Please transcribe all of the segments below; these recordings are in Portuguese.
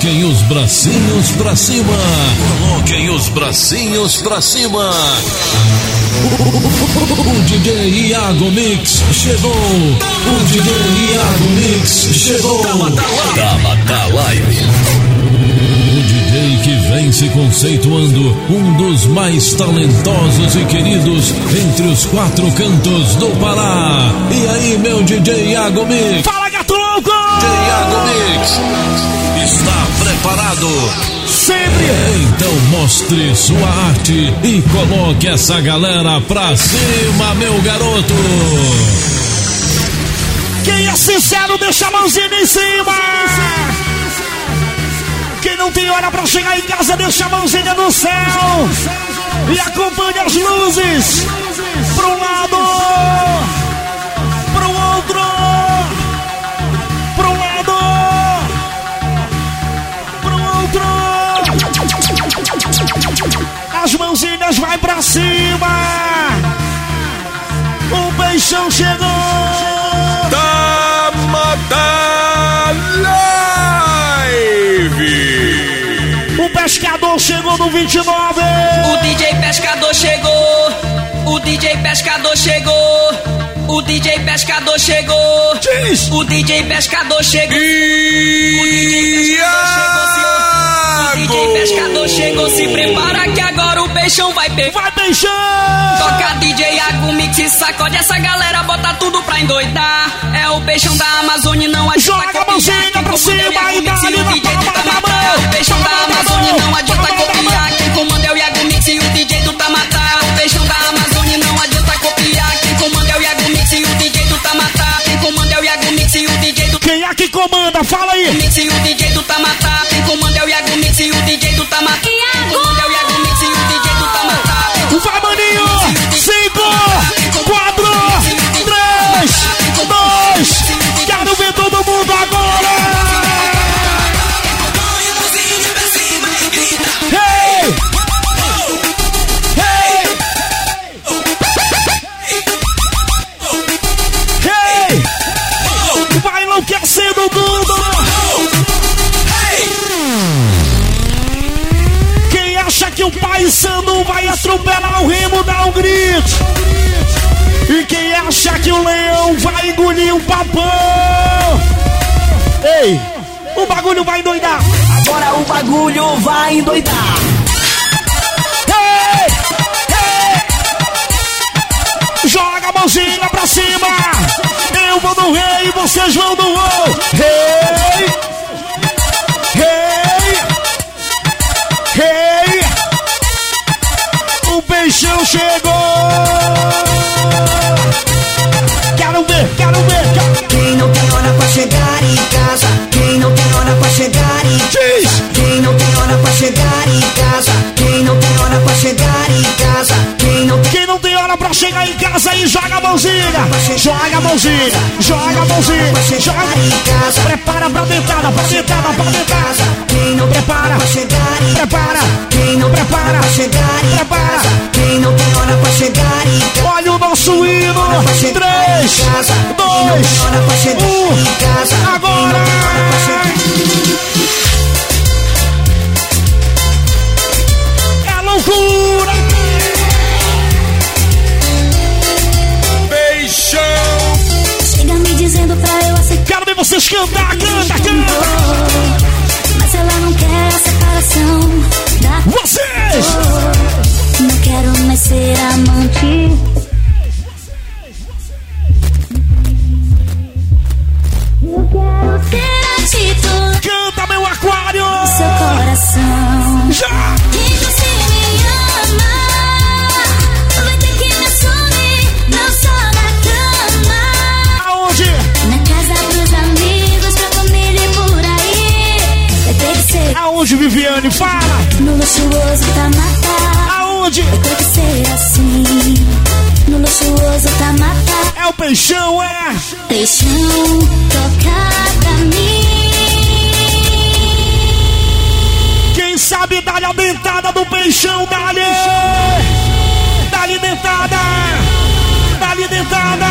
Coloquem os bracinhos pra cima. Coloquem os bracinhos pra cima. O DJ Iago Mix chegou. O DJ Iago Mix chegou. Tabata Live. O DJ que vem se conceituando um dos mais talentosos e queridos entre os quatro cantos do Pará. E aí, meu DJ Iago Mix? Fala, gato louco! DJ Iago Mix está preparado? Sempre! Então mostre sua arte e coloque essa galera pra cima, meu garoto! Quem é sincero, deixa a mãozinha em cima! Quem não tem hora pra chegar em casa, deixa a mãozinha no céu! E acompanhe as luzes! Pro um lado! As mãozinhas vai pra cima! O peixão chegou! O pescador chegou no 29! O DJ Pescador chegou. O DJ Pescador chegou. O DJ Pescador chegou. Diz! O DJ Pescador chegou. O DJ Pescador chegou. Se prepara que agora o peixão vai pegar. Vai peixão! Toca DJ Ago Mix e sacode essa galera, bota tudo pra endoidar. É o peixão da Amazônia, não adianta Joga a copiar. mãozinha Quem pra o cima e dá-lhe o na DJ palma da Tamatá. mão. É o peixão da Amazônia, não adianta copiar. Quem comanda é o Iago Mix e o DJ do Tamatá. É o peixão da Amazônia, não adianta copiar. Quem comanda é o Iago Mix e o DJ do Tamatá. Quem comanda é o Iago Mix e o DJ do Quem é que comanda? Fala aí! Mix e o DJ do Tamatá. Quem comanda é o Iago Mix e o DJ do Tamatá. Que o pai Sando vai atropelar o remo, dá um grito! E quem acha que o leão vai engolir o papão? Ei! O bagulho vai endoidar! Agora o bagulho vai endoidar. Hey! Hey! Joga a mãozinha pra cima! Eu vou no rei, vocês vão no ou! Rei! Rei! O peixão chegou! Quero ver, quero ver! quero- Quem não tem hora pra chegar em casa? Quem não tem hora pra chegar em Diz! Quem não tem hora pra chegar em casa? Quem não tem hora pra chegar em casa? Quem não tem Quem não tem hora pra chegar em casa aí, joga a mãozinha! Joga a mãozinha! Joga a mãozinha! Joga! em casa? Prepara pra dentada, pra dentada, pra dentada! Quem não Prepara. Prepara! Quem não Prepara. pra chegar em Prepara. Quem não tem hora pra chegar casa? Olha o nosso hino! pra chegar Três, em casa? Quem não dois, tem hora pra chegar um! em casa? Quem Agora! É loucura! Chega me dizendo pra eu aceitar. Quero ver vocês cantar! Canta, canta! Mas ela não quer a separação Vocês! Não quero mais ser amante. Eu quero ter a título Canta, meu aquário! seu coração. Já! Aonde, Viviane? Fala! no luxuoso da mata. Aonde? Vai ter que ser assim. No luxuoso da mata. É o peixão, é! Peixão, toca pra mim. Quem sabe dá-lhe a dentada do peixão, dá-lhe! Dá-lhe dentada! Dá-lhe dentada!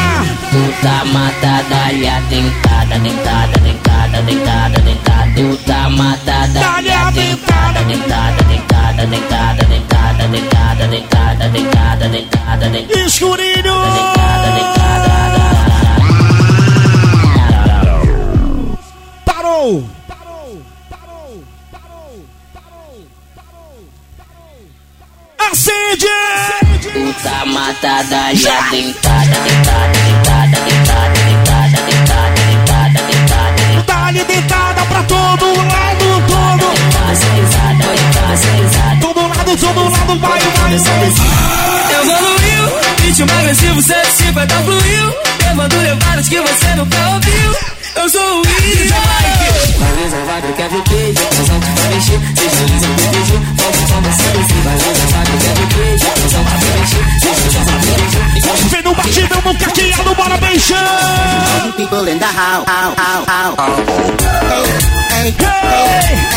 Puta mata, dá-lhe a dentada, dentada, dentada, dentada, dentada. Tu tá matada, tá deitada, deitada, deitada, deitada, deitada, deitada, deitada, deitada, deitada, deitada. Escurinho! Parou! Acende! Puta matada e a deitada, deitada, deitada, deitada, deitada, deitada, deitada, deitada, deitada. Dá-lhe deitada! Pra todo lado, todo. Todo lado, todo lado, vai, vai, vai. Evoluiu, ritmo agressivo 150 fluiu Levando levadas que você nunca ouviu eu sou o DJ Mike. Valeu, Zavado, quer ver queijo. Só te vai mexer, seja lisa, me beijo. Pode tomar selfie. Valeu, Zavado, quer ver queijo. Só te vai mexer, seja lisa, ou beijo. Vem no batidão, no caqueado, bora beijando. People in the house, how, how, how. Hey, hey, hey.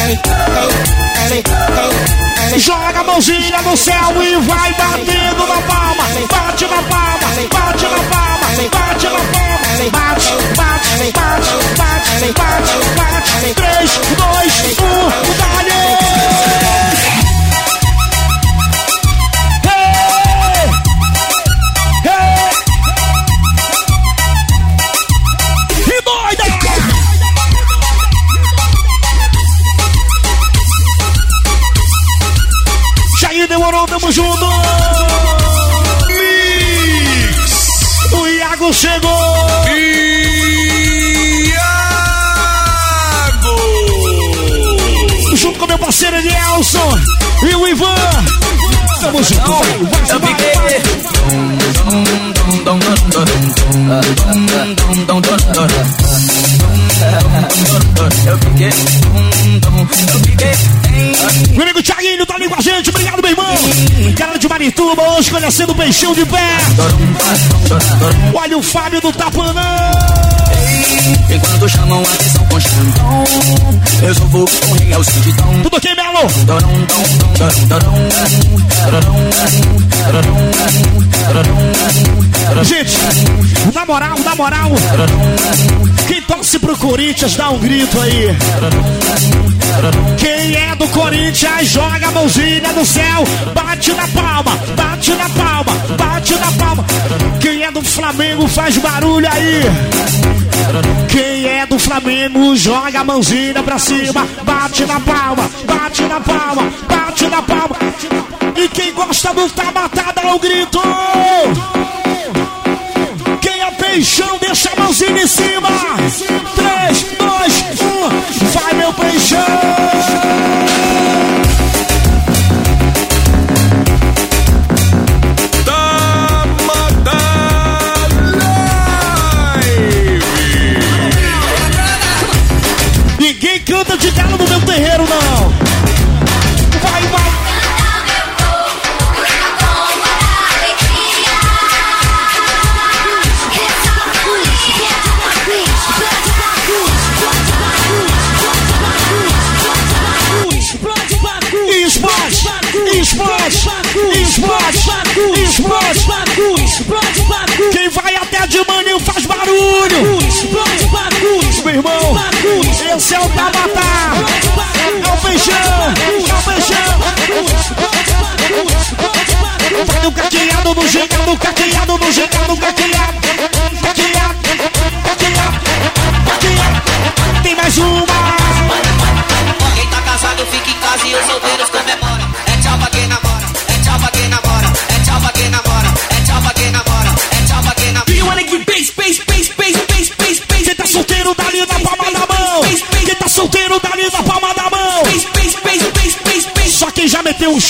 Joga a mãozinha no céu e vai batendo na palma. Bate na palma, bate na palma, bate na palma. Bate, bate, bate, bate, bate, bate. 3, 2, 1, dale! Demorou, tamo junto! Mix! O Iago chegou! Iago! Junto com meu parceiro Nelson e o Ivan! Tamo junto! Vai, Eu vai, vai. Eu fiquei Eu fiquei Meu amigo Thiaguinho tá ali com a gente, obrigado, meu irmão! Cara de Marituba, hoje conhecendo o peixão de pé! Olha o Fábio do Tapanã! Enquanto chamam a atenção com xandão Resolvo correr ao cididão Tudo ok, Melo? Gente, na moral, na moral, quem torce pro Corinthians dá um grito aí. É Corinthians joga a mãozinha no céu, bate na palma, bate na palma, bate na palma. Quem é do Flamengo faz barulho aí. Quem é do Flamengo joga a mãozinha pra cima, bate na palma, bate na palma, bate na palma. E quem gosta do Tabata dá um grito. Quem é peixão deixa a mãozinha em cima. 3, 2, terreiro, não. Vai, vai. Explode, explode, explode, explode. Quem vai até de manhã faz barulho. Meu irmão, esse é o Tabata. É o feijão, é o feijão. Vai no caqueado, no gigado, caqueado, no gigado, caqueado. Caqueado, caqueado, caqueado. Tem mais uma. Quem tá casado fica em casa e os solteiros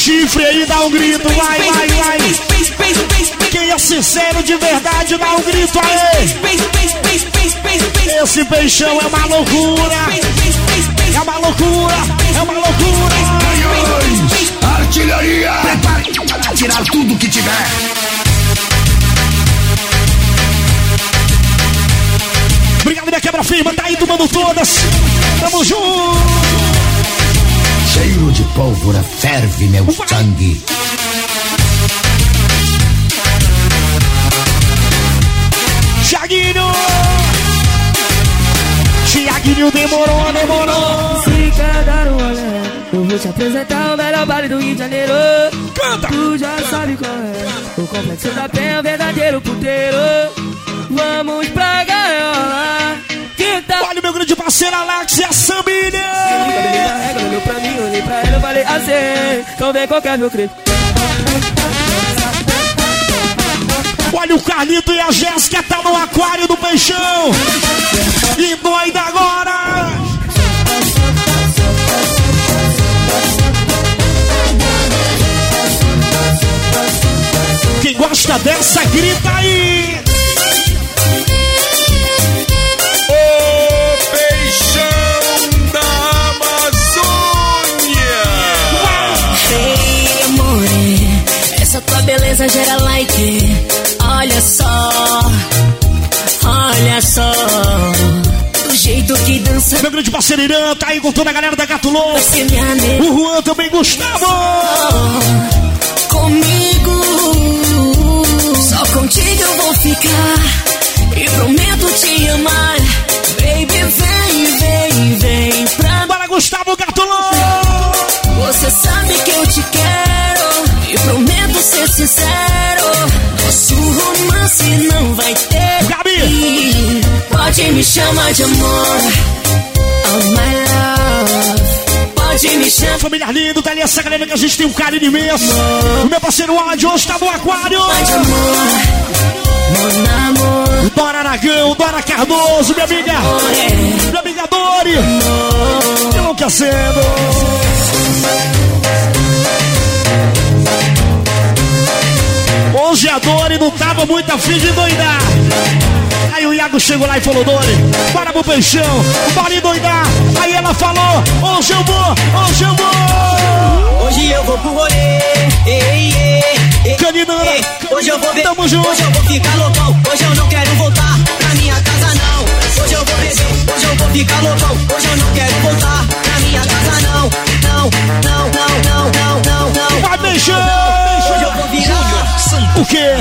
chifre aí dá um grito. Vai, vai, vai. Quem é sincero de verdade, dá um grito aí. Esse peixão é uma loucura. É uma loucura. É uma loucura. Artilharia! Prepare para tirar tudo que tiver. Obrigado, minha quebra firma. Tá aí tomando todas. Tamo junto. De pólvora ferve meu sangue. Tiaguinho. Tiaguinho demorou, demorou. Se quer dar um olé, eu vou te apresentar o melhor baile do Rio de Janeiro. Canta. Tu já sabe qual é. O complexo da penha, o verdadeiro puteiro. Vamos pra gaiola. Tal? Olha meu grande parceiro Alex e a Samilha. Olhou pra mim, olhei pra ela, eu falei assim. Então vem qualquer meu credo. Olha o Carlito e a Jéssica tá no aquário do peixão. E doida agora. Quem gosta dessa, grita aí. Meu grande parceiro Irã tá aí com toda a galera da Gato Louco. O Juan também, Gustavo. comigo. Só contigo eu vou ficar e prometo te amar. Baby, vem, vem, vem pra Bora, Gustavo Gato Louco. Você sabe que eu te quero e prometo ser sincero. Nosso romance não vai ter. Pode me chamar de amor. Oh my love. Pode me chamar Família linda, tá ali essa galera que a gente tem um carinho imenso. O meu parceiro Áudio hoje tá no aquário. de amor. Amor. Dora Aragão, Dora Cardoso, minha amiga. É. Minha amiga Dori. Enlouquecendo. Hoje a Dori não tava muito afim de doidar. Aí o Iago chegou lá e falou, Dori, bora pro peixão, bora doidar. Aí ela falou, hoje eu vou, hoje eu vou. Hoje eu vou pro rolê. Ei, ei, ei, Caninana. Hoje eu vou ver. Tamo junto. Hoje eu vou ficar loucão. Hoje eu não quero voltar pra minha casa, não. Hoje eu vou beber. Hoje eu vou ficar loucão. Hoje eu não quero voltar pra minha casa, não. Não, não, não, não, não, não, não. vai peixão. O quê?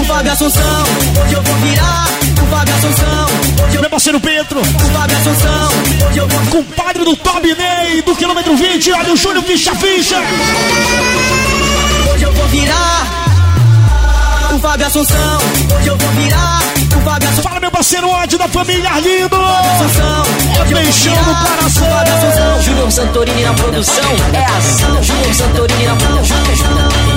o Fábio Assunção. Hoje eu vou virar o Fábio Assunção. Hoje eu Meu parceiro Pedro, o Fábio Assunção. Hoje eu vou compadre do Top Ney, do quilômetro 20, olha o Júlio Ficha Ficha. Hoje eu vou virar o Fábio Assunção. Hoje eu vou virar o Fábio Assunção. Fala, meu parceiro ódio da família lindo. Assunção. Hoje eu vou Peixão virar no o Fábio coração. Assunção. Júnior Santorini na produção. É ação. Júnior Santorini na produção.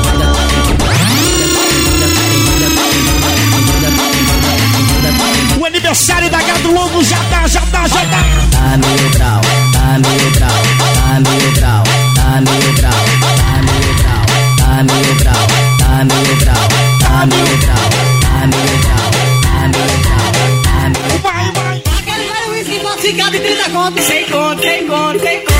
Aniversário da Gado Longo já tá, já tá, já tá. Tá mil grau, tá mil grau, tá mil grau, tá mil grau, tá mil grau, tá mil grau, tá mil grau, tá mil grau, tá mil grau, tá mil grau, tá mil Vai, vai. Aquele velho whisky falsificado de 30 conto. Sem conto, sem conto, sem conto.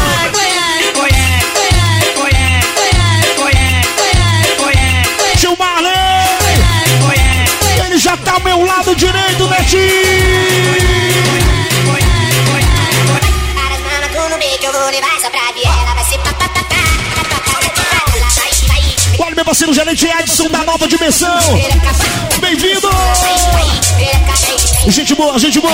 tá ao meu lado direito, Netinho! Olha meu parceiro gerente Edson da nova dimensão. Bem-vindo! Gente boa, gente boa!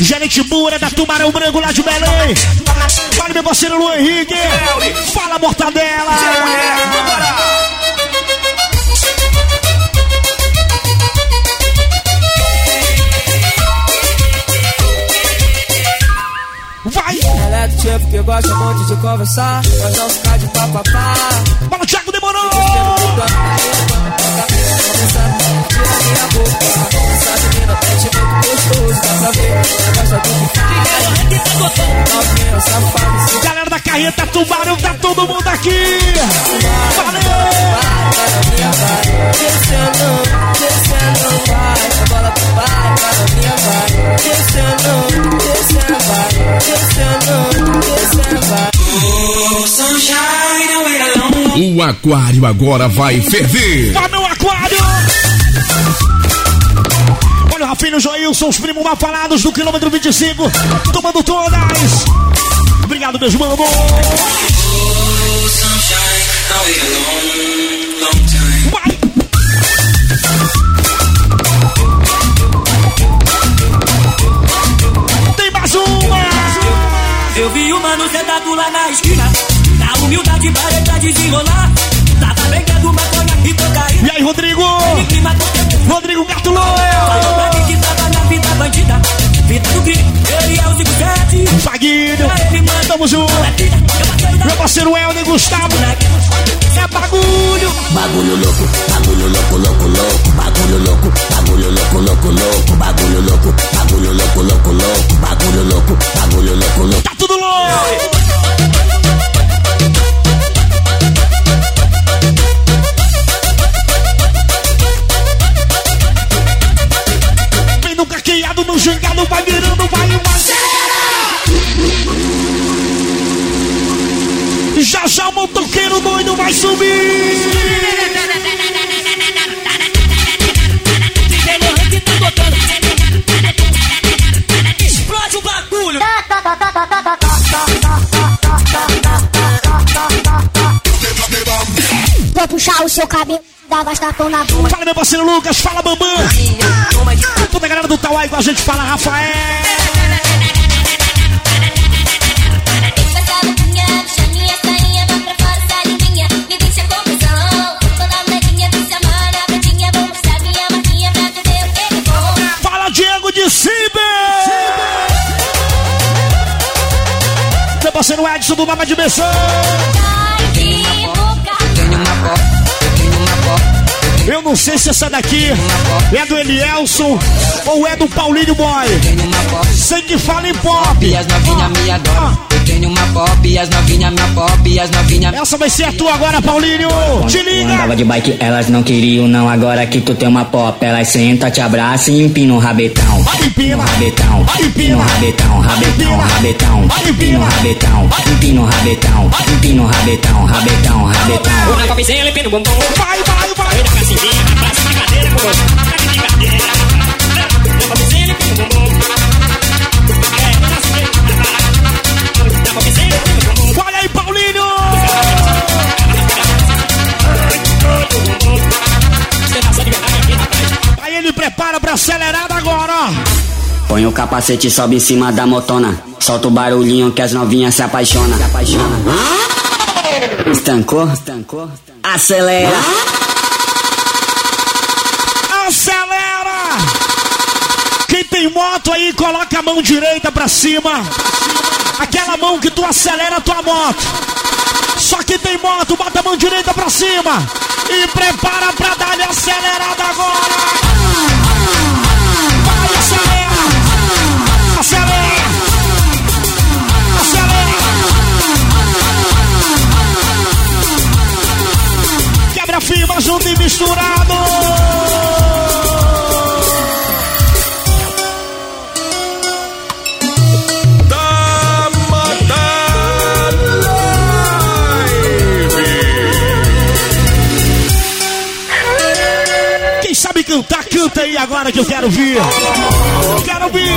Gerente Moura da Tubarão Branco lá de Belém. Olha, meu parceiro Luan Henrique. Fala, mortadela. Vai. Ela é do tipo que gosta muito de conversar, mas não ficar de papapá. Fala, Thiago, demorou. Galera da carreta, tubarão, tá todo mundo aqui. Valeu! O aquário agora vai ferver. Tá no aquário! Rafinho Joilson, os primos mal falados do quilômetro 25, tomando todas. Obrigado, meus manos. Vai. Tem mais uma. Eu vi o mano sentado lá na esquina. Na humildade para pra desenrolar. Tava vendendo maconha e cocaína. E aí, Rodrigo? Rodrigo Gato Falou Vida do crime, ele é o 57. Vaguinho, Ele manda tamo junto. Eu Meu parceiro Helder Gustavo. É bagulho. Bagulho louco, bagulho louco, louco, louco, bagulho louco, bagulho louco, louco, louco, bagulho louco, bagulho louco, louco, louco, bagulho louco, bagulho louco, louco. Tá tudo louco. Já já o motoqueiro doido vai subir. Tá. Explode o bagulho. Vou puxar o seu cabelo, dar bastapão na bunda. Fala, meu parceiro Lucas, fala, Bambam. Toda a galera do Tauai com a gente, fala, Rafael. Do Mama de eu não sei se essa daqui é do Elielson ou é do Paulinho Boy. Sei que fala em pop. E as novinha me adoram. Tenho uma pop, e as novinha me pop, e as novinha Essa vai ser a tua agora, Paulinho. Te Tu andava liga. de bike, elas não queriam não, agora que tu tem uma pop, elas senta, te abraça e empina o rabetão. Empina. Rabetão, empina o rabetão, rabetão, rabetão, empina o rabetão, empina o rabetão, empina o rabetão, rabetão, rabetão. Na copizinha, ele pina o bumbum. Vai, vai, vai. Na cacinha, abraça na cadeira com. Na copizinha, ele pina o bumbum. Pra acelerada agora. Põe o capacete e sobe em cima da motona. Solta o barulhinho que as novinhas se apaixona. Se apaixona. Estancou? Estancou? Acelera! Acelera! Quem tem moto aí, coloca a mão direita pra cima. Aquela mão que tu acelera a tua moto. Só que tem moto, bota a mão direita pra cima. E prepara pra dar-lhe acelerada agora. Vai, acelera! Acelera! Acelera! Quebra firma junto e misturado. Canta aí agora que eu quero ouvir. Quero ouvir.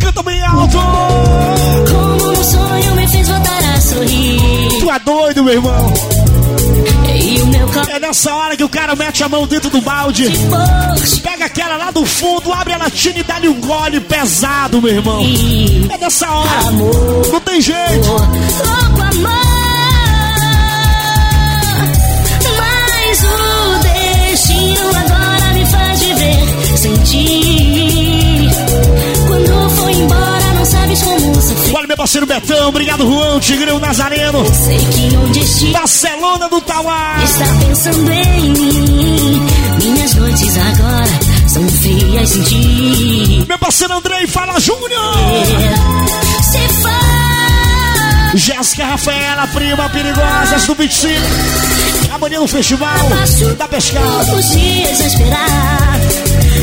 Canta bem alto. Como um sonho me fez voltar a sorrir. Tu é doido, meu irmão. É nessa hora que o cara mete a mão dentro do balde. Pega aquela lá do fundo, abre a latina e dá-lhe um gole pesado, meu irmão. É nessa hora. Não tem jeito. Louco amor. Viver sem ti. Quando foi embora, não sabes como sofrer. Olha, meu parceiro Betão. Obrigado, Juan, Tigrão Nazareno. Sei que destino Barcelona do Tauá. está pensando em mim. Minhas noites agora são frias sem ti. Meu parceiro Andrei, fala Júnior. Se faz. Jéssica Rafaela, prima perigosas do 25. Amanhã no festival da pescada. Os dias a esperar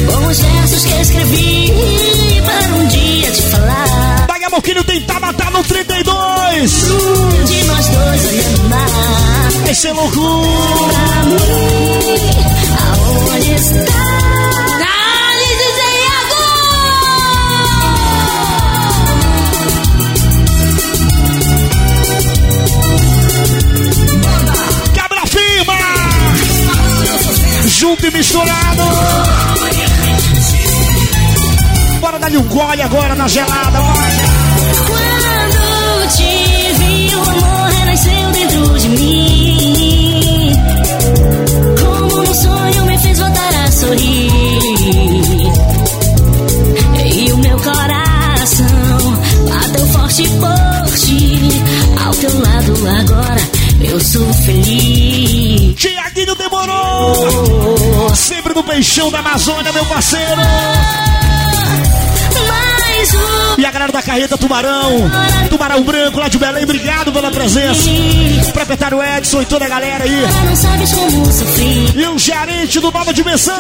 Com os versos que escrevi Para um dia te falar Daqui a pouquinho tem Tabata no 32. De nós dois olhando mar Vai ser loucura. Pra mim Aonde está junto e misturado. Bora dar-lhe um gole agora na gelada, bora. Quando te vi, o amor renasceu dentro de mim. Como um sonho me fez voltar a sorrir. E o meu coração bateu forte por ti. Ao teu lado agora eu sou feliz. Tiaguinho demorou! Sempre no peixão da Amazônia, meu parceiro! E a galera da carreta Tubarão, Tubarão Branco lá de Belém, obrigado pela presença. O proprietário Edson e toda a galera aí. E o gerente do Nova Dimensão.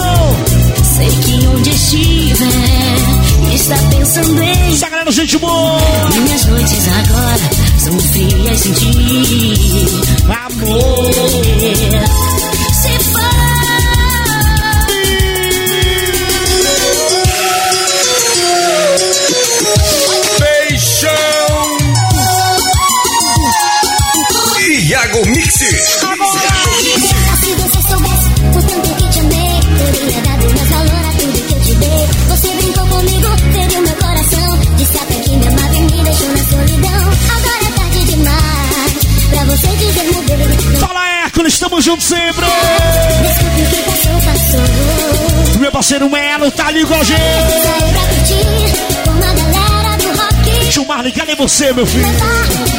Sei que onde estiver está pensando em Essa galera, gente boa! minhas noites você, meu filho?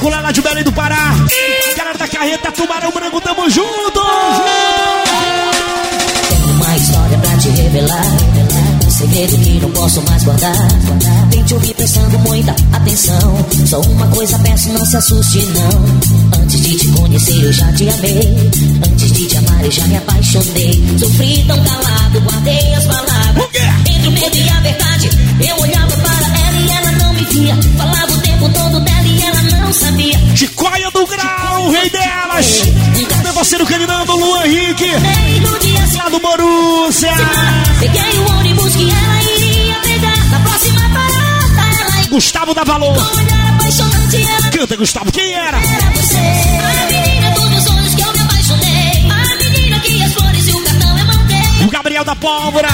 Espetacular lá de Belém do Pará! Galera da carreta Tubarão Branco, tamo junto! Uma história pra te revelar. Um segredo que não posso mais guardar. Vem te ouvir prestando muita atenção. Só uma coisa peço, não se assuste, não. Antes de te conhecer, eu já te amei. Antes de te amar, eu já me apaixonei. Sofri tão calado, guardei as palavras. Entre o medo e a verdade, eu olhava para ela e ela não me via. Falava o tempo todo dela Chicóia do Grau, o rei delas! Meu parceiro Caninando, Luan Henrique! Lá do Borussia! Peguei o ônibus que ela iria pegar. Na próxima parada, ela Gustavo da Valor! Canta, Gustavo, quem era? era você. A menina dos meus sonhos que eu me apaixonei. A menina que as flores e o cartão eu mandei. O Gabriel da Pólvora!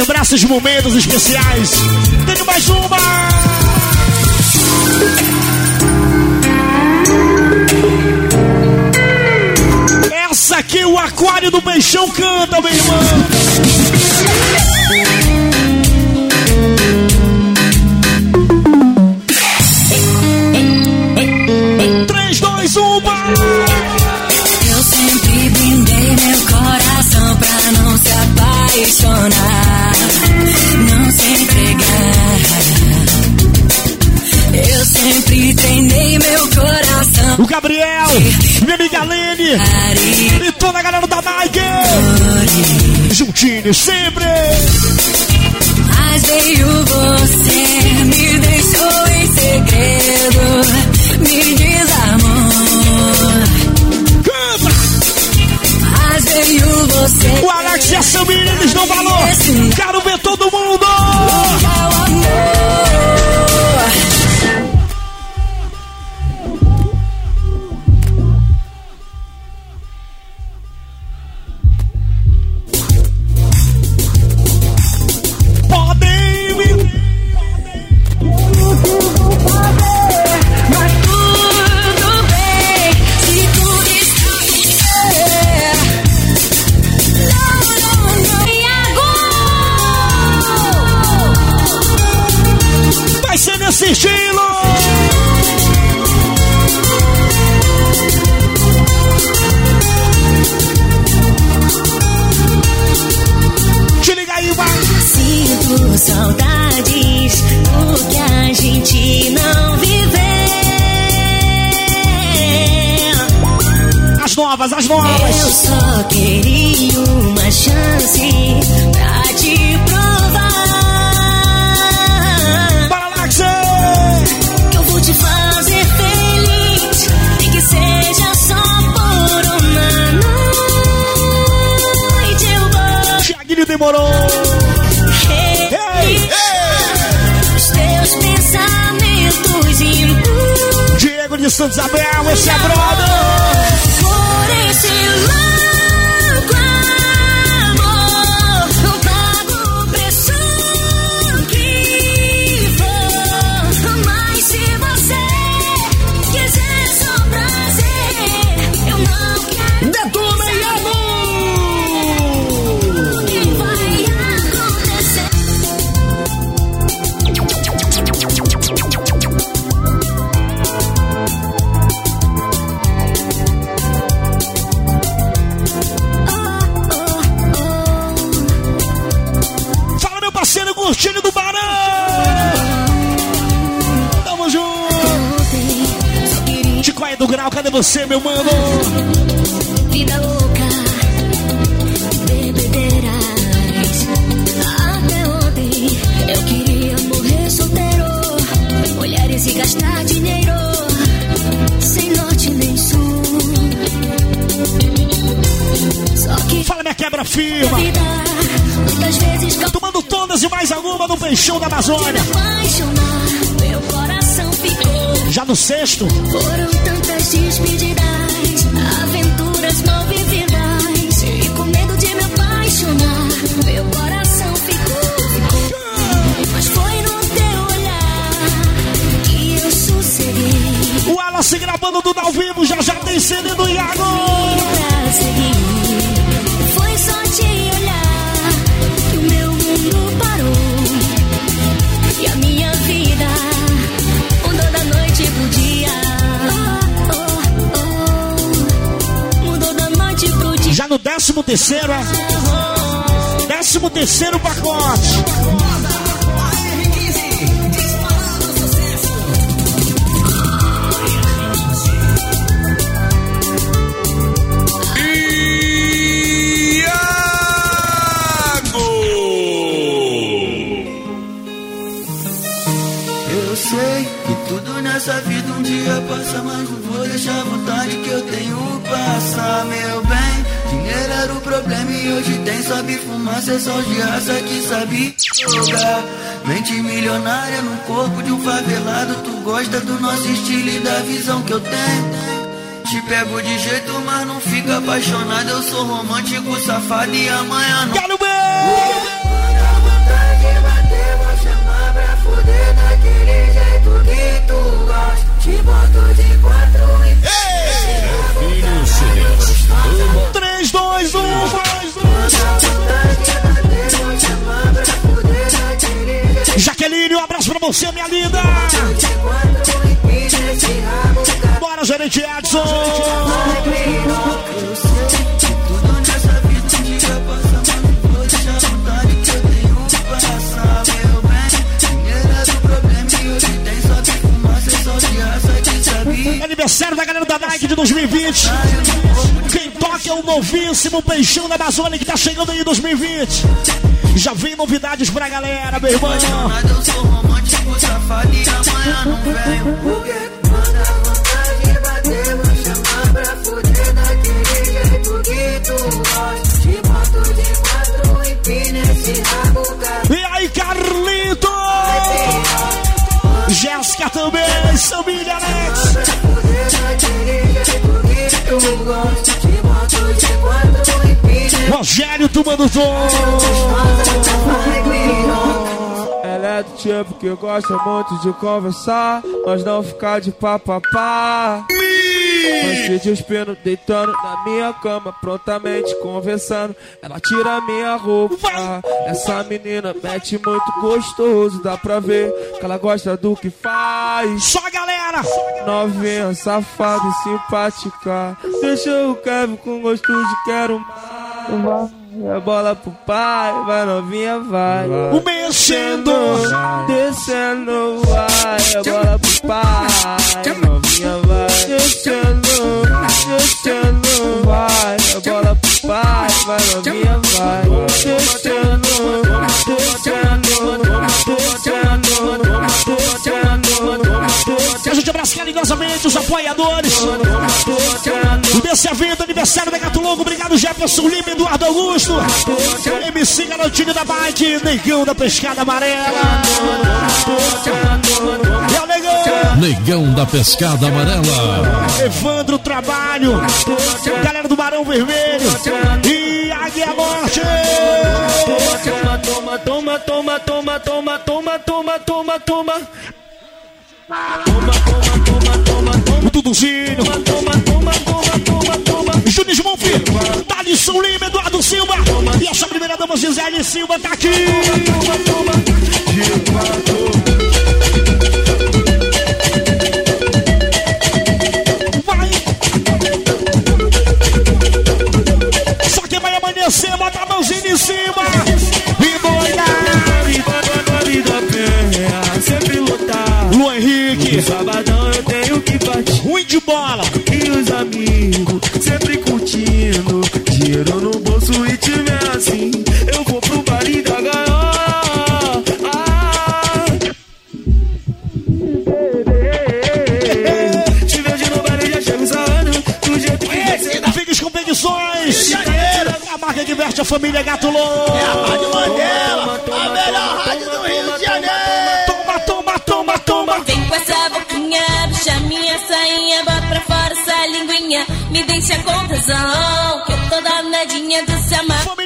Relembrar esses momentos especiais. Tenho mais uma! Essa aqui o aquário do Peixão canta, meu irmão! Novas, as Eu novas. só queria uma chance pra te provar. Bora lá! Que eu vou te fazer feliz. E que seja só por uma noite. Eu vou Tiaguinho demorou. revirar os teus pensamentos impuros. Diego de Santa Isabel, esse é brother. Por esse você, meu mano? vida louca, bebedeiras. Até ontem eu queria morrer solteiro, mulheres e gastar dinheiro, sem norte nem sul. Só que Fala, minha quebra firma! vida, muitas vezes Tomando todas e mais alguma no Peixão da Amazônia. Já no sexto, Foram tantas despedidas, décimo terceiro? Décimo terceiro pacote. Eu sei que tudo nessa vida um dia passa, mas não vou deixar a vontade que eu tenho passar, meu bem. Dinheiro era o problema e hoje tem, sabe fumar, cê só de raça que sabe jogar. Mente milionária no corpo de um favelado, tu gosta do nosso estilo e da visão que eu tenho. Te pego de jeito, mas não fica apaixonado. Eu sou romântico, safado e amanhã não. Quero ver! vontade bater, vou chamar pra fuder daquele jeito que tu gosta. Te boto de 3, 2, 1, Jaqueline, um abraço pra você, minha linda! Bora, gerente Edson! Aniversário da galera da Nike de 2020. Quem toca é o novíssimo Peixão da Amazônia que tá chegando aí em 2020. Já vem novidades pra galera, meu irmão. Eu sou romântico, e amanhã não venho. Porque quando vontade bater, vou chamar pra fuder daquele jeito que tu gosta. Te boto de quatro e aí, Carlito! Jéssica também, Samília Alex. Rogério tomando tom. Ela é do tipo que gosta muito de conversar, mas não ficar de papapá. Mas se despino deitando na minha cama, prontamente conversando. Ela tira minha roupa. Essa menina mete muito gostoso, dá pra ver que ela gosta do que faz. Só galera. Novinha, safada e simpática. Deixa o Kevin com gosto de quero mais. A bola pro pai, vai novinha, vai. O mexendo. Descendo, vai, a bola pro papai. Novinha vai descendo, descendo, vai. A bola pro pai, vai novinha vai. Descendo, descendo, descendo, descendo, A gente abraça carinhosamente os apoiadores desse evento, aniversário da Gato Longo. Obrigado, Jefferson Lima, Eduardo Augusto. MC Garotinho da Bike, Negão da Pescada Amarela. E é o Negão. Negão da Pescada Amarela. Evandro Trabalho, galera do Barão Vermelho e Águia Norte. Toma, toma, toma, toma, toma, toma, toma, toma, toma. Toma, O Duduzinho. Júnior Monfi, Thalisson Lima, Eduardo Silva e essa primeira dama Gisele Silva tá aqui. Vai. Só que vai amanhecer, bota a mãozinha em cima Sabadão eu tenho que partir. ruim de bola. E os amigos sempre curtindo. Dinheiro no bolso e tiver assim. Eu vou pro baile da gaiola. Ah. Te vejo no baile, já chego sarrando. Do jeito que você dá. Fiques competições. A marca que veste a família Gato Louco. É a Gente, é confusão. Que eu tô danadinha do seu mar.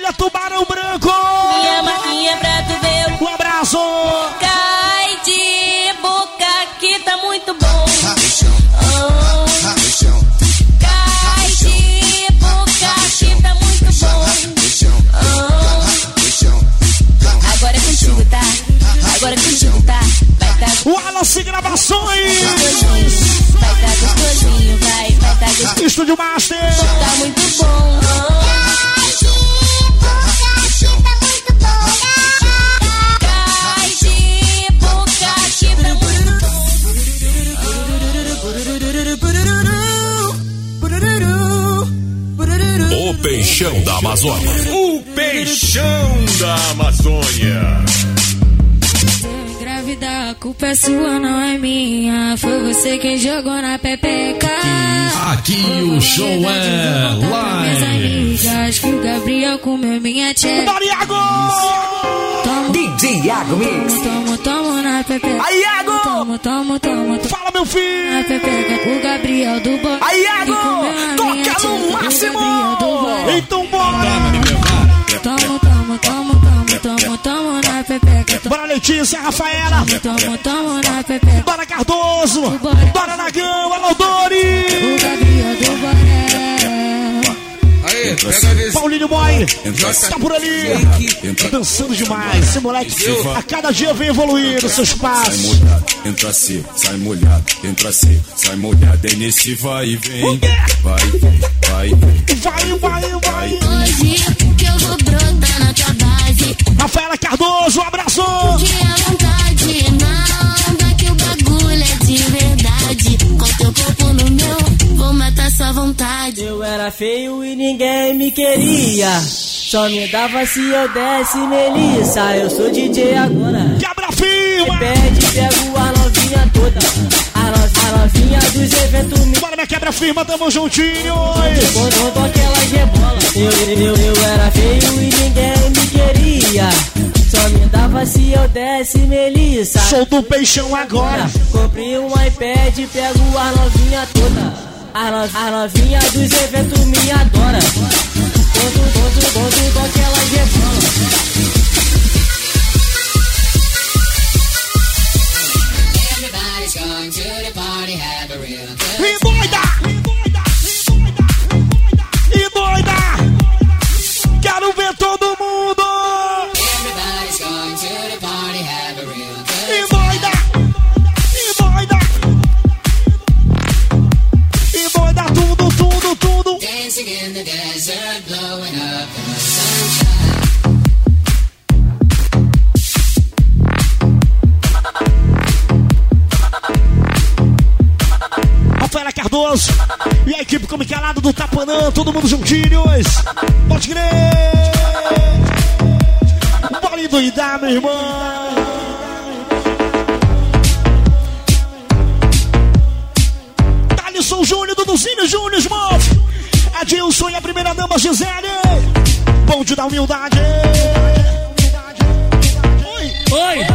Peixão da Amazônia. O peixão da Amazônia. Engravidar, a culpa é sua, não é minha. Foi você quem jogou na pepeca. Aqui o show é Minhas live. amigas, que o Gabriel comeu minha tcheca. Mariago. Tomo, DJ Iago Mix. tomo, tomo na pepeca. Aí, Iago! Tomo, tomo, tomo, tomo. Fala, meu filho. Na pepeca, o Gabriel do Bo. Aí, Iago! Toca no máximo! Então bora! Toma, toma, toma, toma, toma, toma na pepeca. Bora Letícia, Rafaela. Tamo, tamo na pepeca. Bora Cardoso. Bora Nagão, Alô Dori. O Gabriel do Borel. Aí, pega a vez. Paulinho Boy. Tá por ali. Tá dançando demais. Esse moleque, a cada dia vem evoluindo seus passos. molhado, entra seco, sai molhado, entra seco, sai molhado. É nesse vai e vem, vai, vai, Vai, vai, vai. Hoje que eu vou brotar na tua base. Rafaela Cardoso, um abraço. Sua vontade. Eu era feio e ninguém me queria. Só me dava se eu desse melissa. Eu sou DJ agora. Quebra firma. Pede, pego a novinha toda. A, no, a novinha dos eventos me Bora, minha quebra firma, tamo juntinho. Quando toca ela rebola eu, eu, eu era feio e ninguém me queria Só me dava se eu desse melissa Sou do peixão agora. Comprei um iPad e pego a novinha toda A, no, a novinha dos eventos me adora Quando, quando, quando toca ela rebola E doida. E doida. Quero ver todo mundo. Rafaela Cardoso e a equipe Come Calado do Tapanã, todo mundo juntinhos. Pode crer! Bora doidar, meu irmão! Alisson Júnior, Duduzinho Júnior, irmão! Adilson e a primeira dama Gisele. Bonde da humildade. Oi. Oi!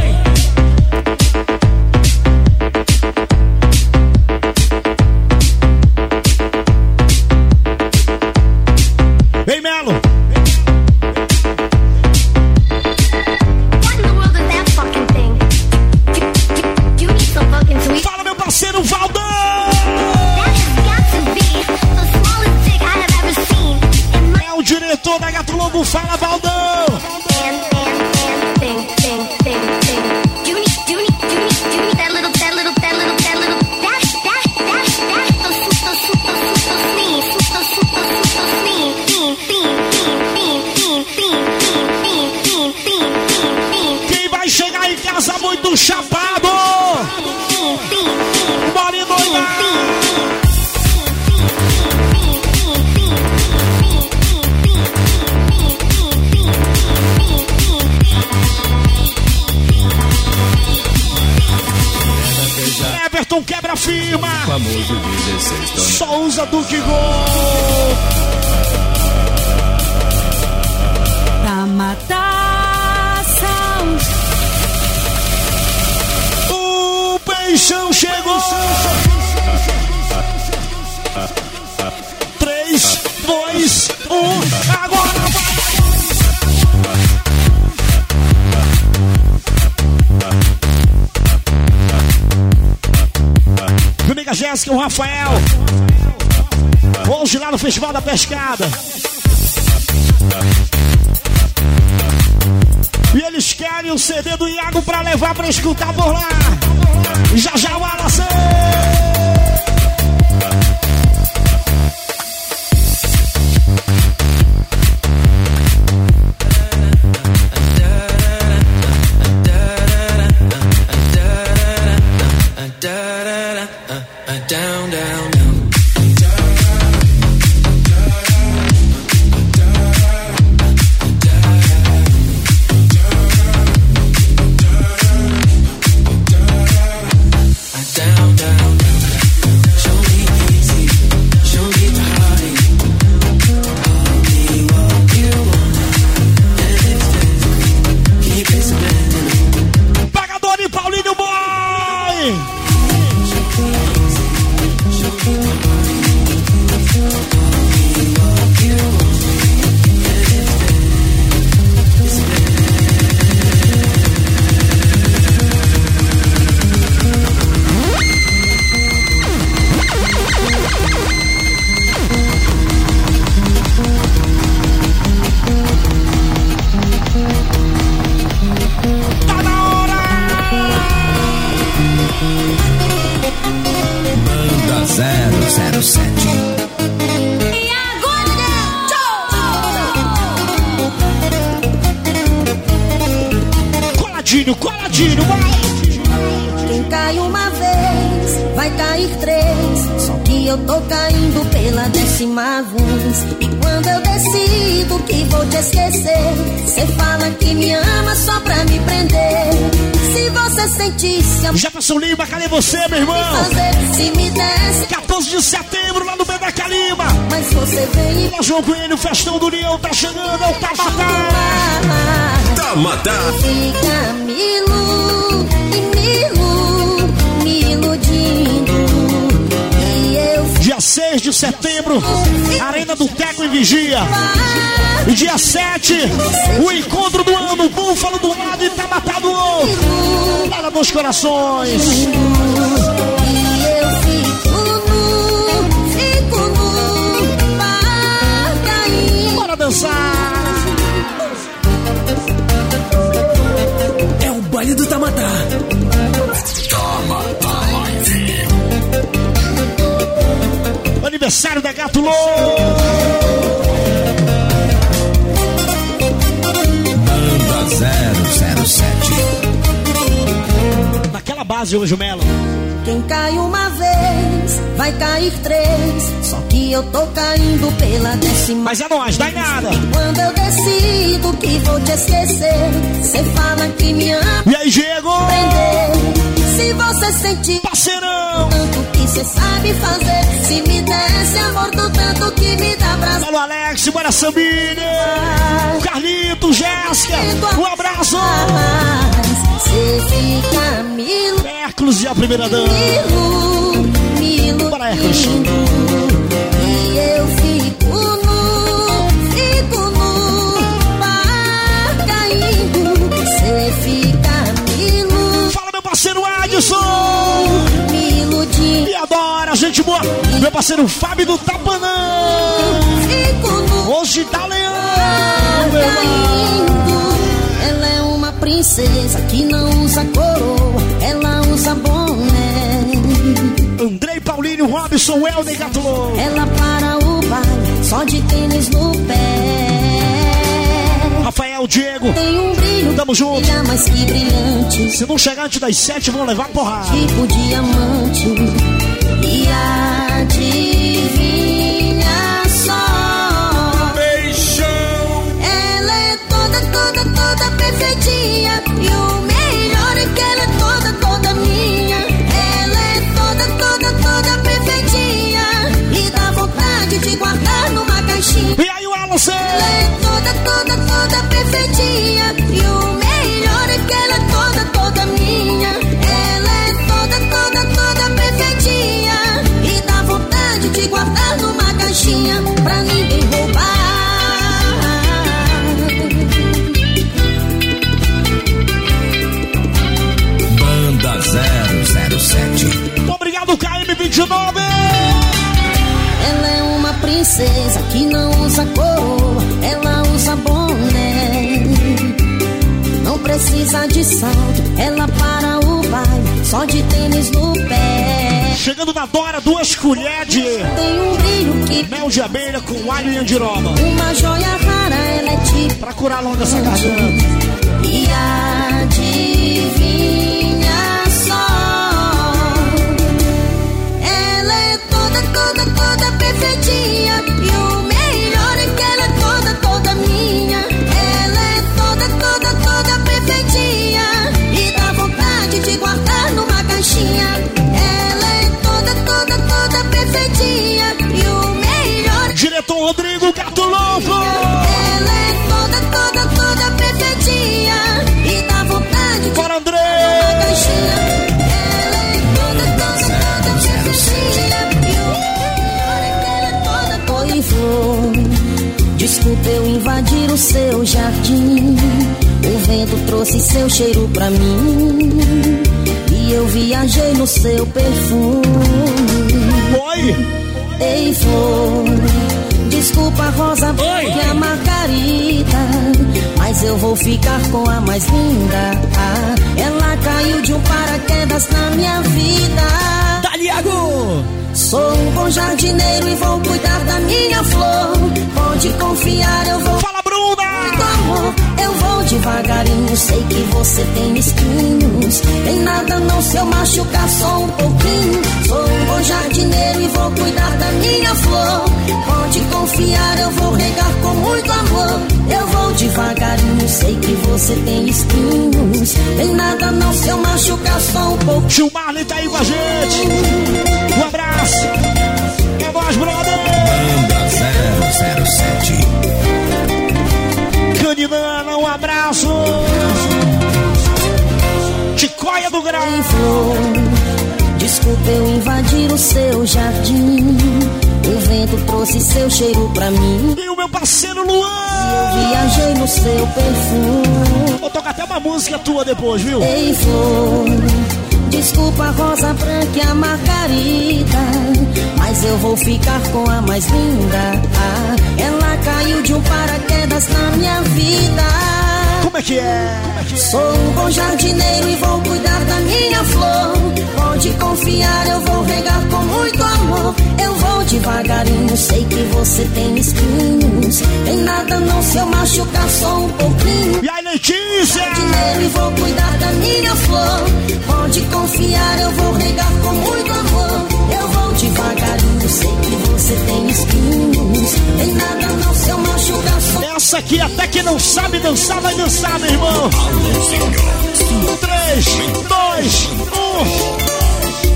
Jéssica, o Rafael. Hoje lá no Festival da Pescada. E eles querem o CD do Iago pra levar pra escutar por lá. Já já o tô caindo pela décima vez. E quando eu decido que vou te esquecer, cê fala que me ama só pra me prender. Se você sentisse a Jefferson Lima, cadê você, meu irmão? fazer, se me desse. 14 de setembro, lá no Bebeca Lima. Mas você vem e Lá João Coelho, festão do União, tá chegando, é o Tabatá. Tamatá. Fica me ilu, e me ilu, me iludindo. E eu Dia 6 de setembro, Arena do Teco em Vigia. E dia 7, o encontro do ano, Búfalo do lado e Tabatá do outro. Para meus corações. E. Bora dançar. É o baile do Tamatá. Aniversário da Gato Louco. Banda 007. Naquela base hoje, Melo. Quem cai uma vez, vai cair três. Só que eu tô caindo pela décima. Mas é nós, dá nada. Quando eu decido que vou te esquecer, cê fala que me ama. E aí, Diego? Prender. Se você sentir Parceirão. tanto que cê sabe fazer, se me desse amor do tanto que me dá prazer. Alô, Alex, bora Sambinha. Carlito, Jéssica, um abraço. Cê fica mil, Hércules e a primeira dama. mil, mil, Bora, Hércules. E gente boa. Meu parceiro Fábio do Tapanã. Hoje tá leão, mar meu irmão. caindo. Ela é uma princesa que não usa coroa, ela usa boné. Andrei Paulinho, Robson, Helder Gatulou. Ela para o baile só de tênis no pé. Rafael, Diego. Tem um brilho, Tamo junto. brilhante, Se não chegar antes das sete, vão levar porrada. tipo diamante. E adivinha só, Peixão. ela é toda, toda, toda perfeitinha. E o duas colheres de mel de abelha com alho e andiroba. uma joia rara, ela é tipo Pra curar logo essa garganta. E adivinha seu cheiro pra mim E eu viajei no seu perfume Oi. Ei, flor, desculpa a rosa que a margarida, mas eu vou ficar com a mais linda. Ah, ela caiu de um paraquedas na minha vida. Daliago! Sou um bom jardineiro e vou cuidar da minha flor. Pode confiar, eu vou. Fala, Bruna. Muito amor, eu vou devagarinho. Sei que você tem espinhos. Tem nada não se eu machucar só um pouquinho. Sou um bom jardineiro e vou cuidar da minha flor. Pode confiar, eu vou regar com muito amor. Eu vou devagarinho, sei que você tem espinhos. Tem nada não se eu machucar só um pouquinho. Tio Marley tá aí com a gente. Um abraço. É nóis, brother. Banda 007. Um abraço. Ticóia do Grau. Ei, flor, desculpa eu invadir o seu jardim. O vento trouxe seu cheiro pra mim. E o meu parceiro Eu Luan. viajei no seu perfume. Vou tocar até uma música tua depois, viu? Ei, flor, desculpa a rosa branca e a margarida. Mas eu vou ficar com a mais linda. Ah, ela caiu de um paraquedas na minha vida. Como é que é? Sou um bom jardineiro e vou cuidar da minha flor. Pode confiar, eu vou regar com muito amor. Eu vou devagarinho, sei que você tem espinhos. Tem nada não se eu machucar só um pouquinho. Letícia? Jardineiro e vou cuidar da minha flor. Pode confiar, eu vou regar com muito amor. Eu vou devagarinho, sei que você tem espinhos. Tem nada não se eu machucar só Essa aqui até que não sabe dançar, vai dançar, meu irmão. 3, 2,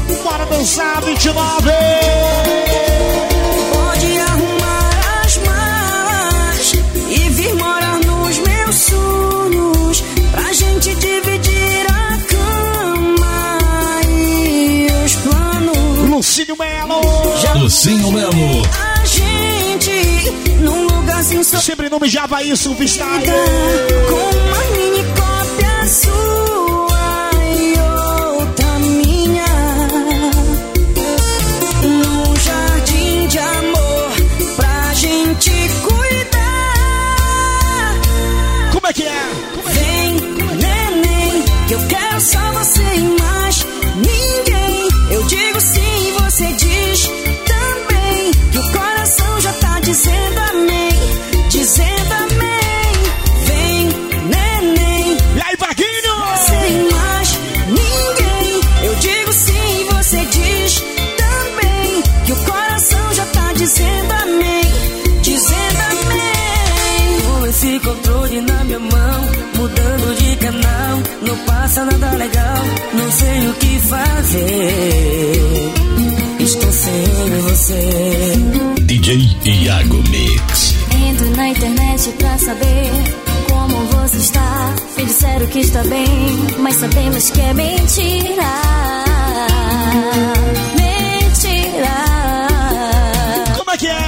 1. Bora dançar, 29. Lucínio Melo. Lucinho Melo. A gente num lugarzinho só Sempre nome de Havaí, Substyle. com uma mini cópia sua e outra minha num jardim de amor pra gente cuidar. Como é que é? Vem, neném, que eu quero só você e passa nada legal, não sei o que fazer. Estou sem você. DJ Iago Mix. Entro na internet pra saber como você está. Me disseram que está bem, mas sabemos que é mentira. Mentira. Como é que é?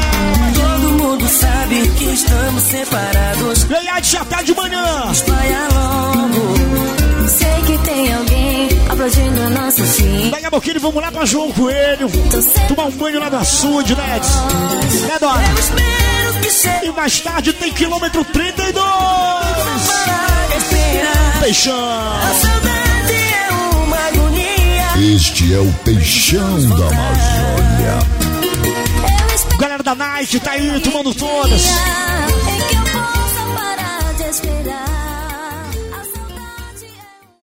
Todo mundo sabe que estamos separados. Leiade já tá de manhã. Espalha logo. Tem alguém aplaudindo a nossa fim. Daqui a pouquinho vamos lá pra João Coelho. Tomar um banho lá no açude, né? Né, Dora? E mais tarde tem quilômetro 32. para esperar. Peixão. A saudade é uma agonia. Este é o Peixão da Amazônia. Galera da Night tá aí tomando todas.